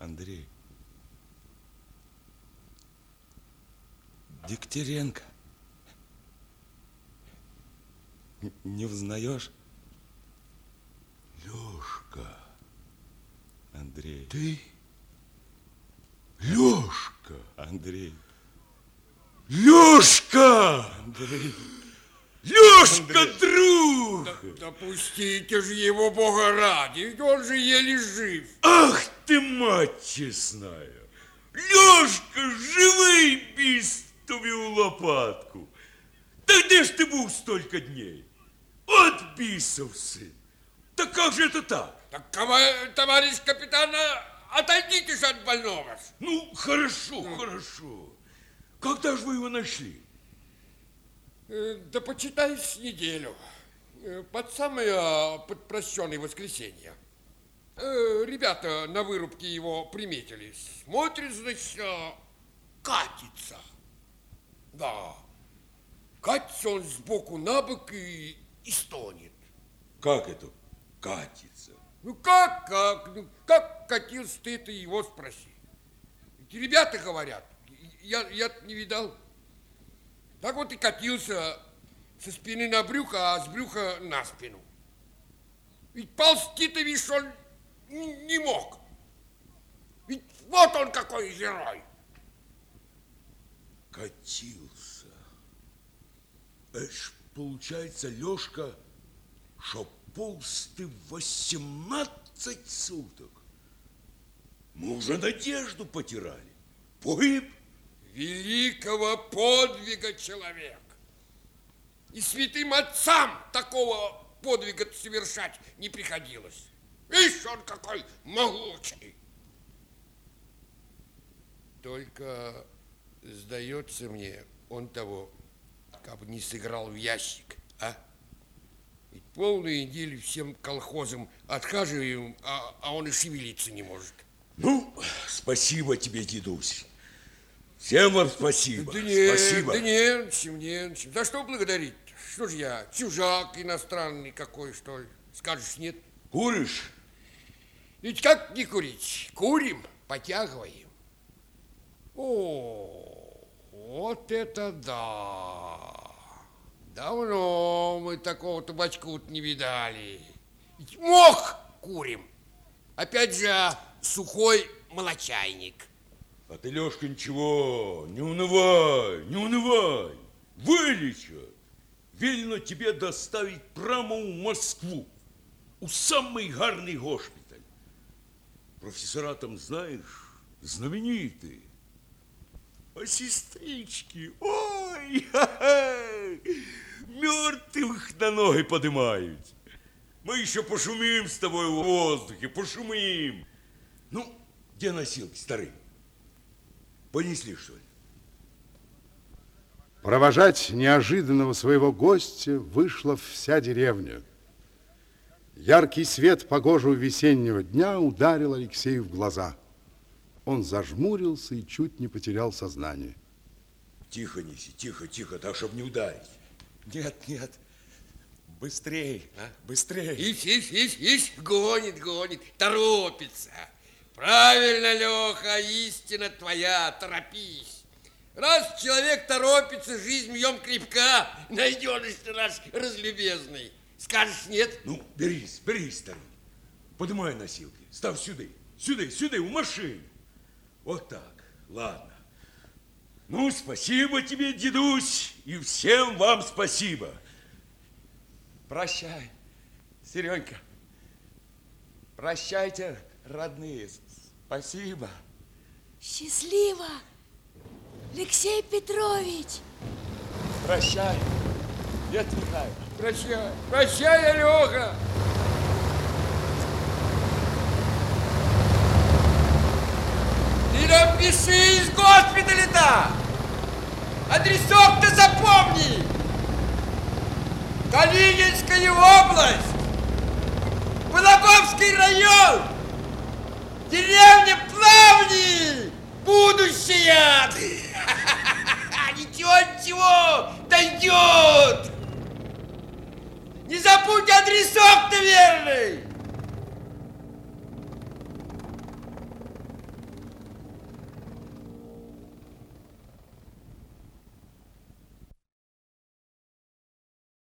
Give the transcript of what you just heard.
Андрей. Дегтяренко. Не узнаешь? Лёшка. Андрей. Ты? Лёшка. Андрей. Лёшка! Андрей. Лёшка, друг! Да, пустите же его, Бога ради, ведь он же еле жив. Ах ты, мать честная! Лёшка, тобі у лопатку. Да где ж ты был столько дней? От бисов сын. Да как же это так? Так, товарищ капитан, отойдите же от больного. Ну, хорошо, хорошо. Когда же вы его нашли? Э, да почитай с неделю. Э, под самое подпрощенное воскресенье. Э, ребята на вырубке его приметили. Смотрит, значит, катится. Да. Катится он сбоку на бок и, и стонет. Как это катится? Ну как, как? Ну как катился ты это его спроси. Эти ребята говорят, я, я не видал. Так вот и катился со спины на брюхо, а с брюха на спину. Ведь ползти-то, видишь, он не мог. Ведь вот он какой герой. Катился. Эш, получается, Лёшка, что полз ты 18 суток. Мы уже надежду потеряли. Погиб великого подвига человек. И святым отцам такого подвига совершать не приходилось. Видишь, он какой могучий. Только, сдается мне, он того как бы не сыграл в ящик, а? Ведь полную неделю всем колхозам отхаживаем, а, а он и шевелиться не может. Ну, спасибо тебе, дедусь. Всем вам спасибо. Да нет, спасибо. да нет, нет, За что благодарить? Что же я, чужак иностранный какой, что ли? Скажешь, нет? Куришь? Ведь как не курить? Курим, потягиваем. О, вот это да! Давно мы такого табачку не видали. Ведь мох курим. Опять же, сухой молочайник. А ты, Лешка, ничего, не унывай, не унывай. Вылечат. Велено тебе доставить прямо в Москву, у самый гарный госпиталь. Профессора там, знаешь, знаменитые. А сестрички, ой, мертвых на ноги поднимают. Мы еще пошумим с тобой в воздухе, пошумим. Ну, где носилки, старый? Понесли, что ли? Провожать неожиданного своего гостя вышла вся деревня. Яркий свет погожего весеннего дня ударил Алексею в глаза. Он зажмурился и чуть не потерял сознание. Тихо неси, тихо, тихо, так, чтобы не ударить. Нет, нет, быстрей, а? быстрей. Ись, ись, ись, ись, гонит, гонит, торопится. Правильно, Леха, истина твоя, торопись. Раз человек торопится, жизнь в нем крепка, найдешь ты наш разлюбезный. Скажешь нет? Ну, берись, берись, старый. Поднимай носилки, став сюда, сюда, сюда, у машины. Вот так, ладно. Ну, спасибо тебе, дедусь, и всем вам спасибо. Прощай, Серенька. Прощайте, родные. Спасибо. Счастливо, Алексей Петрович. Прощай, дед Михаил. Прощай, прощай, Алёха. Ты напиши из госпиталя-то. Адресок-то запомни. Калининская область. Балаговский район. Деревня Плавни! Будущее! Ничего, ничего, дойдет! Не забудь адресок-то верный!